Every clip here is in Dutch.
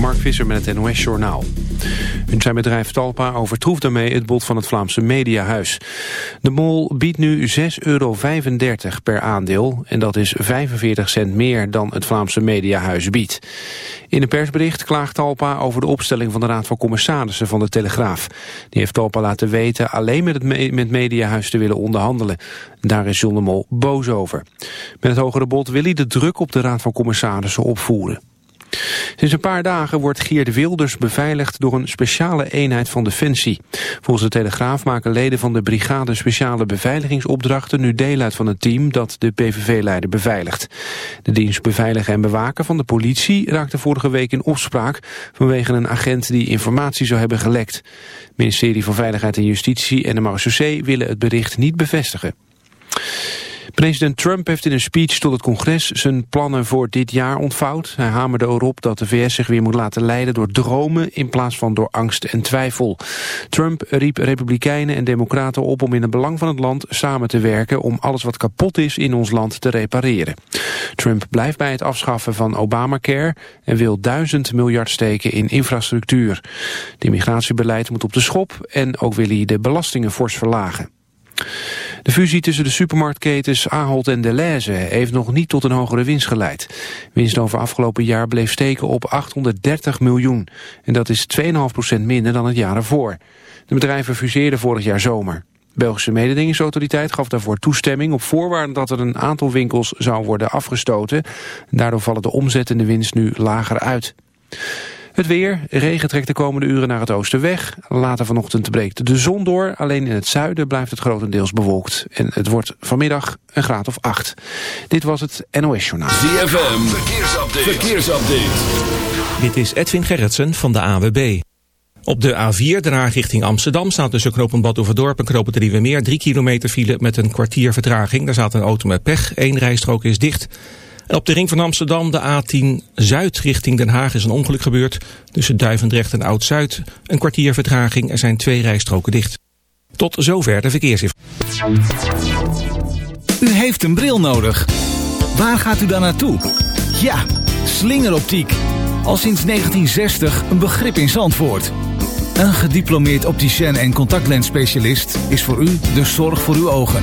Mark Visser met het NOS Journaal. Zijn bedrijf Talpa overtroeft daarmee het bod van het Vlaamse Mediahuis. De mol biedt nu 6,35 euro per aandeel... en dat is 45 cent meer dan het Vlaamse Mediahuis biedt. In een persbericht klaagt Talpa over de opstelling van de Raad van Commissarissen van de Telegraaf. Die heeft Talpa laten weten alleen met het met Mediahuis te willen onderhandelen. Daar is John de Mol boos over. Met het hogere bod wil hij de druk op de Raad van Commissarissen opvoeren. Sinds een paar dagen wordt Geert Wilders beveiligd door een speciale eenheid van Defensie. Volgens de Telegraaf maken leden van de Brigade Speciale Beveiligingsopdrachten nu deel uit van het team dat de PVV-leider beveiligt. De dienst beveiligen en bewaken van de politie raakte vorige week in opspraak vanwege een agent die informatie zou hebben gelekt. Het ministerie van Veiligheid en Justitie en de marechaussee willen het bericht niet bevestigen. President Trump heeft in een speech tot het congres zijn plannen voor dit jaar ontvouwd. Hij hamerde erop dat de VS zich weer moet laten leiden door dromen in plaats van door angst en twijfel. Trump riep republikeinen en democraten op om in het belang van het land samen te werken om alles wat kapot is in ons land te repareren. Trump blijft bij het afschaffen van Obamacare en wil duizend miljard steken in infrastructuur. Het immigratiebeleid moet op de schop en ook wil hij de belastingen fors verlagen. De fusie tussen de supermarktketens Ahold en Deleuze heeft nog niet tot een hogere winst geleid. Winst over afgelopen jaar bleef steken op 830 miljoen. En dat is 2,5% minder dan het jaar ervoor. De bedrijven fuseerden vorig jaar zomer. Belgische mededingingsautoriteit gaf daarvoor toestemming op voorwaarde dat er een aantal winkels zou worden afgestoten. Daardoor vallen de omzet en de winst nu lager uit. Het weer, regen trekt de komende uren naar het oosten weg. Later vanochtend breekt de zon door. Alleen in het zuiden blijft het grotendeels bewolkt. En het wordt vanmiddag een graad of acht. Dit was het NOS Journaal. ZFM, verkeersupdate. verkeersupdate. Dit is Edwin Gerritsen van de AWB. Op de A4, daarna richting Amsterdam, staat tussen knooppunt Badhoevedorp en knooppunt Nieuwe Meer 3 kilometer file met een kwartier vertraging. Daar staat een auto met pech, één rijstrook is dicht op de ring van Amsterdam, de A10 Zuid richting Den Haag, is een ongeluk gebeurd. Tussen Duivendrecht en Oud-Zuid. Een kwartier vertraging, er zijn twee rijstroken dicht. Tot zover de verkeersinformatie. U heeft een bril nodig. Waar gaat u dan naartoe? Ja, slingeroptiek. Al sinds 1960 een begrip in Zandvoort. Een gediplomeerd opticien en contactlensspecialist is voor u de zorg voor uw ogen.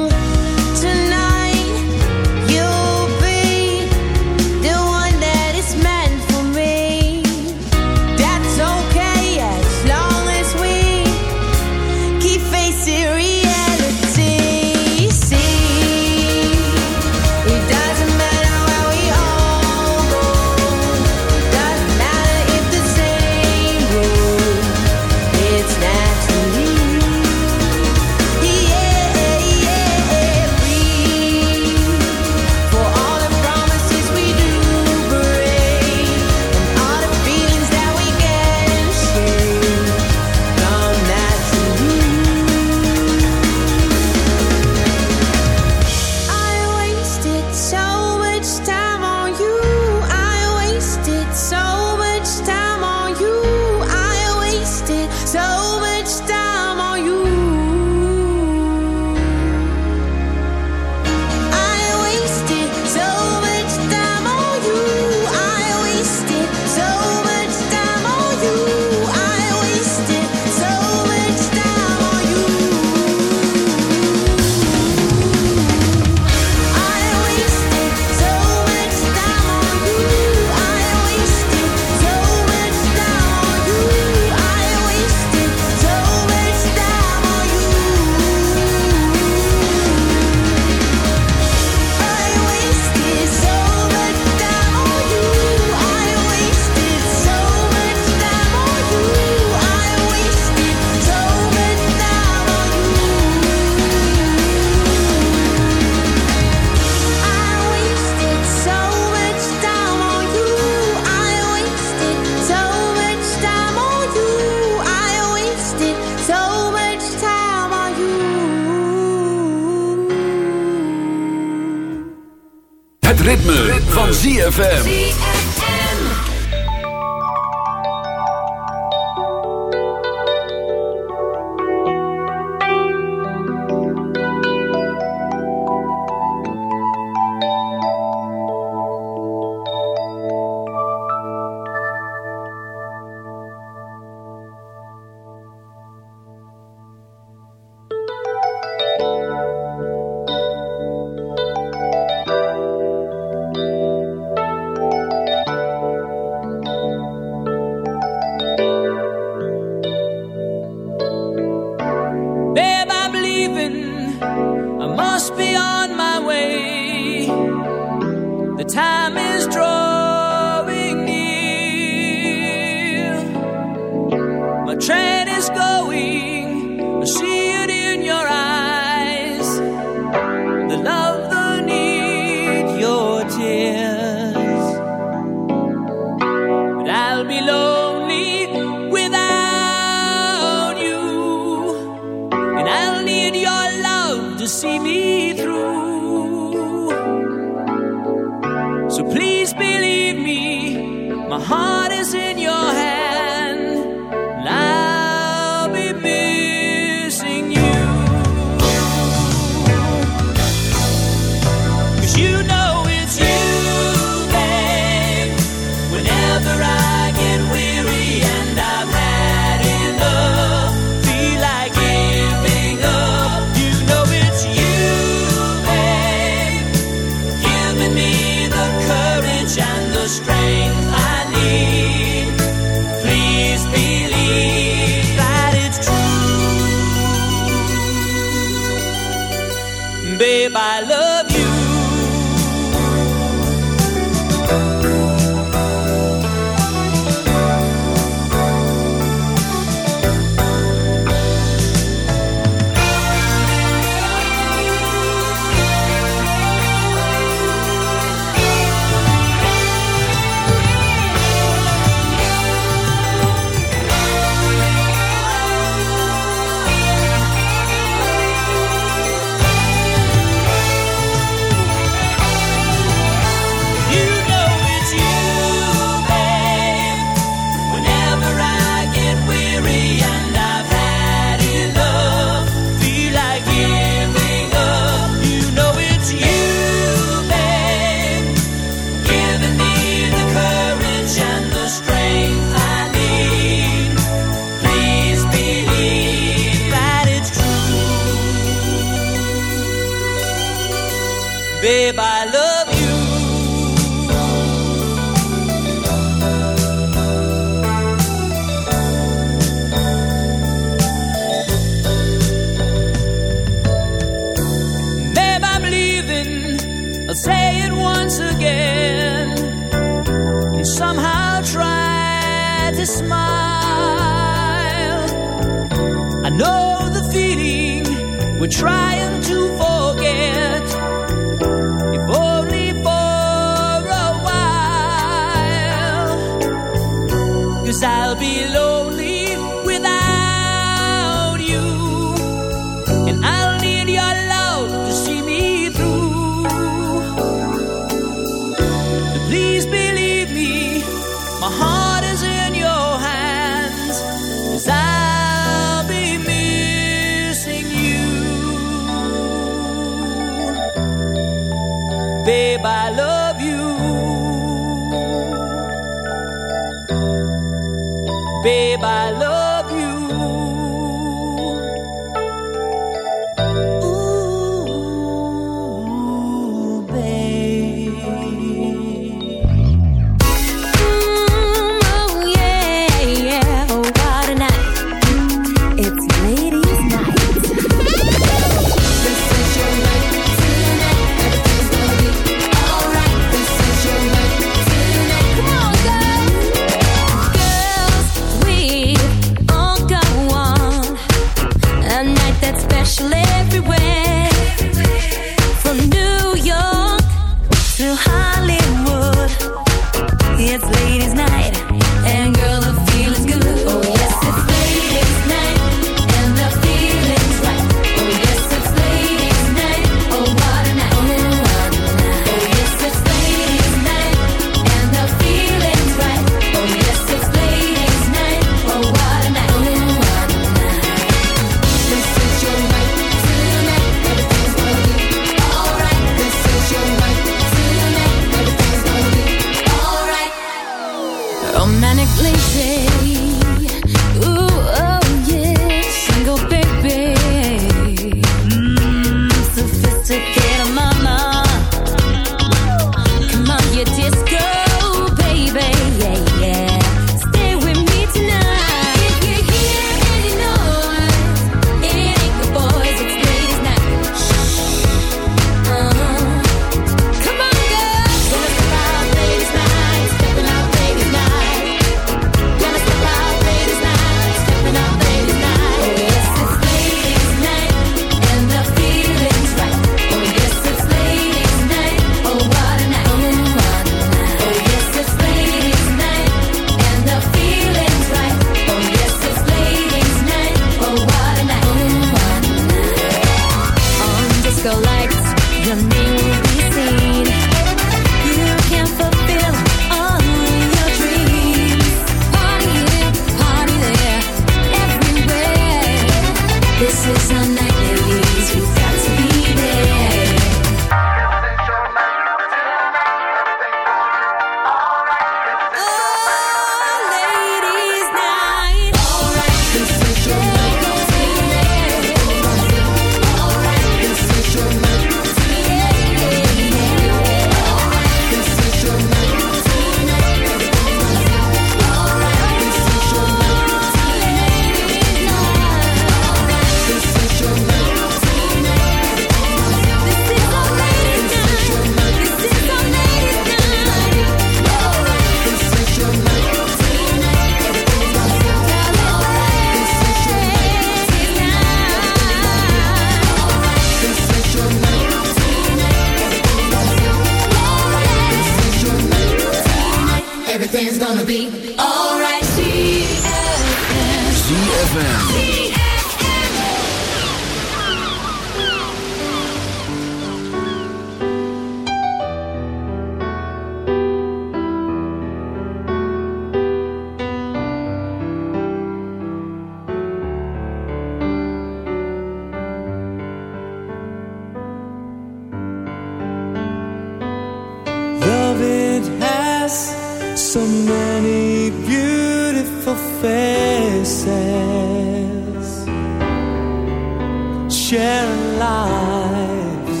Sharing lives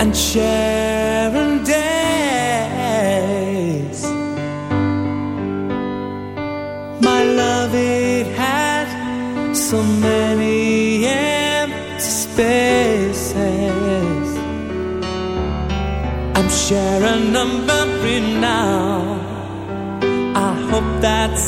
and sharing days. My love, it had so many empty spaces. I'm sharing a memory now. I hope that's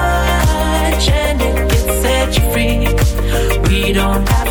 don't have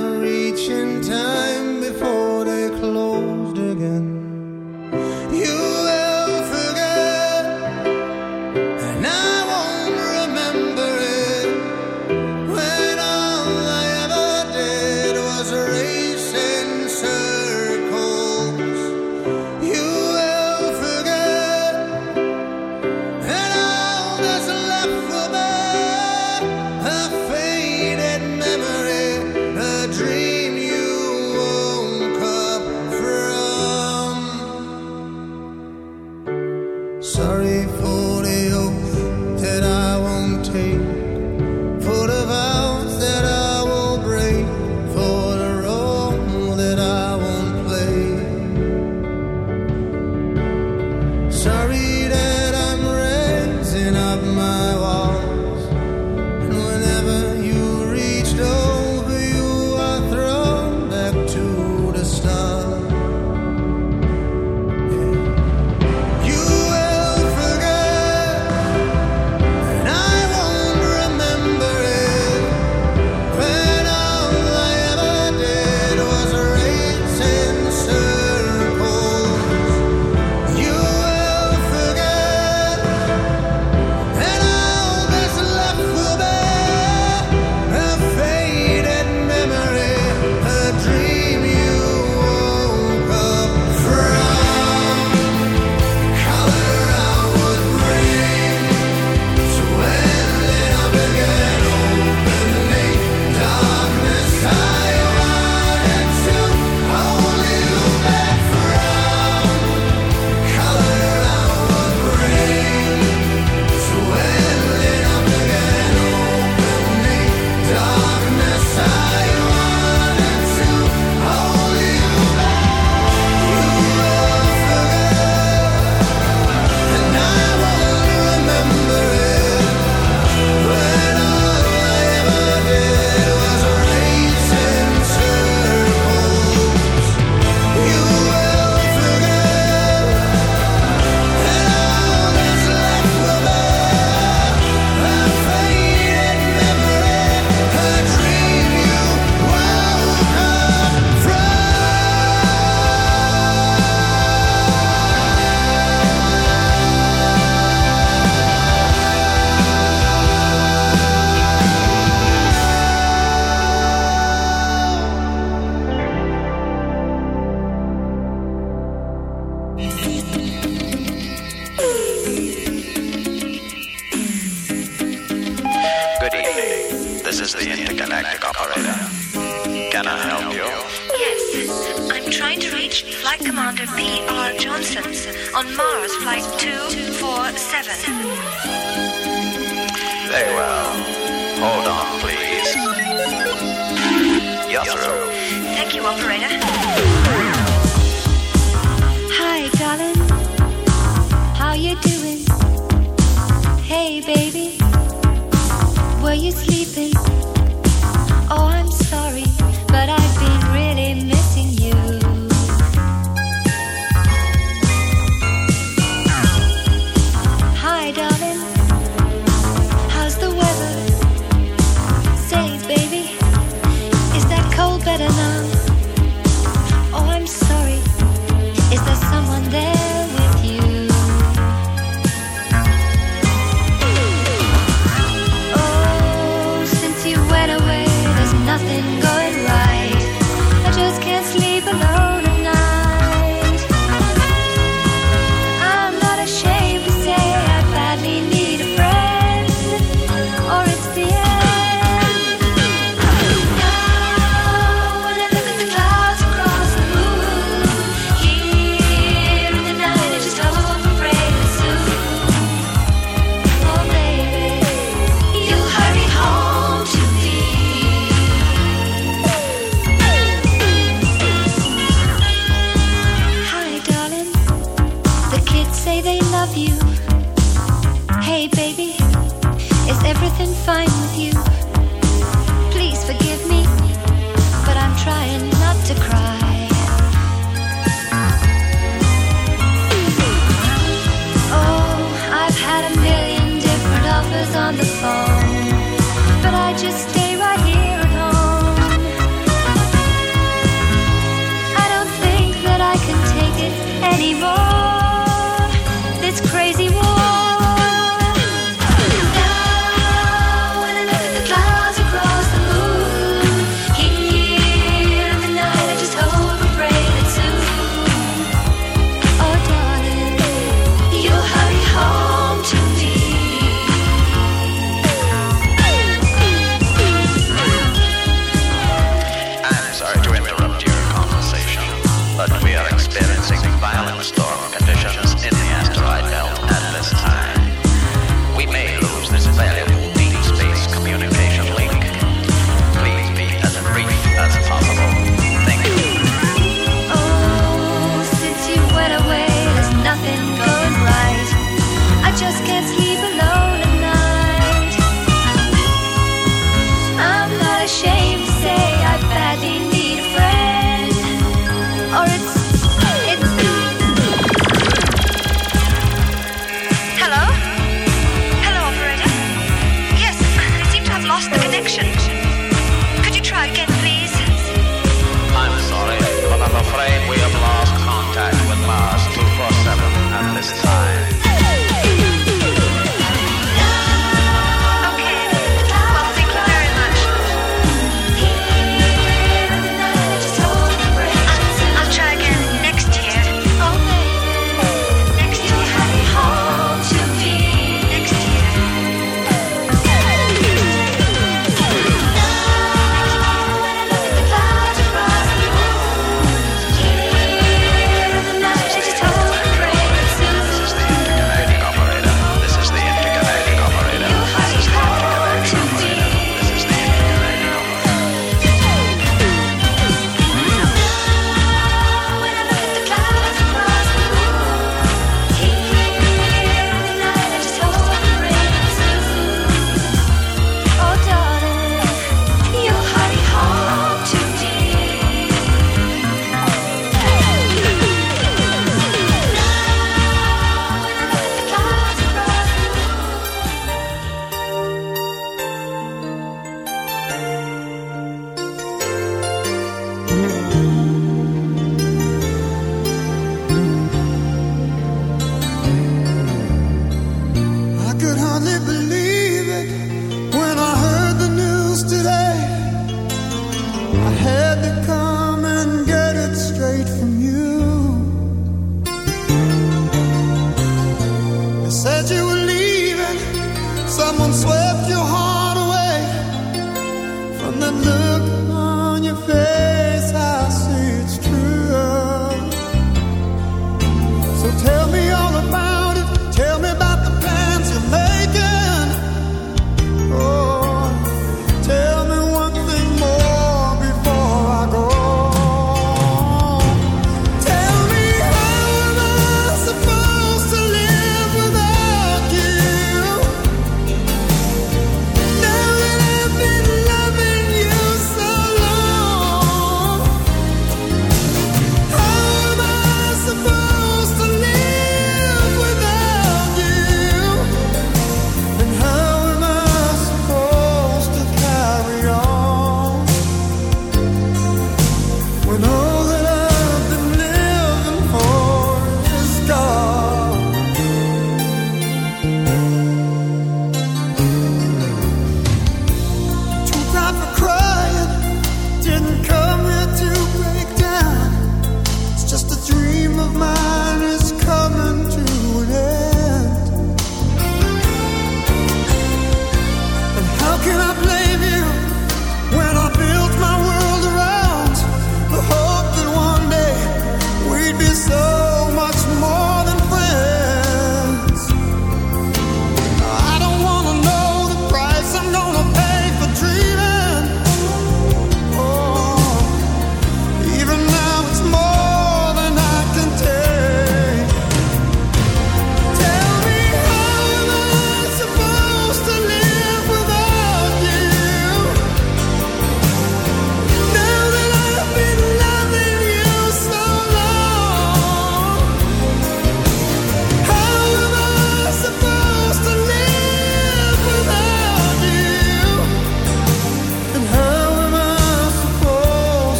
reach in time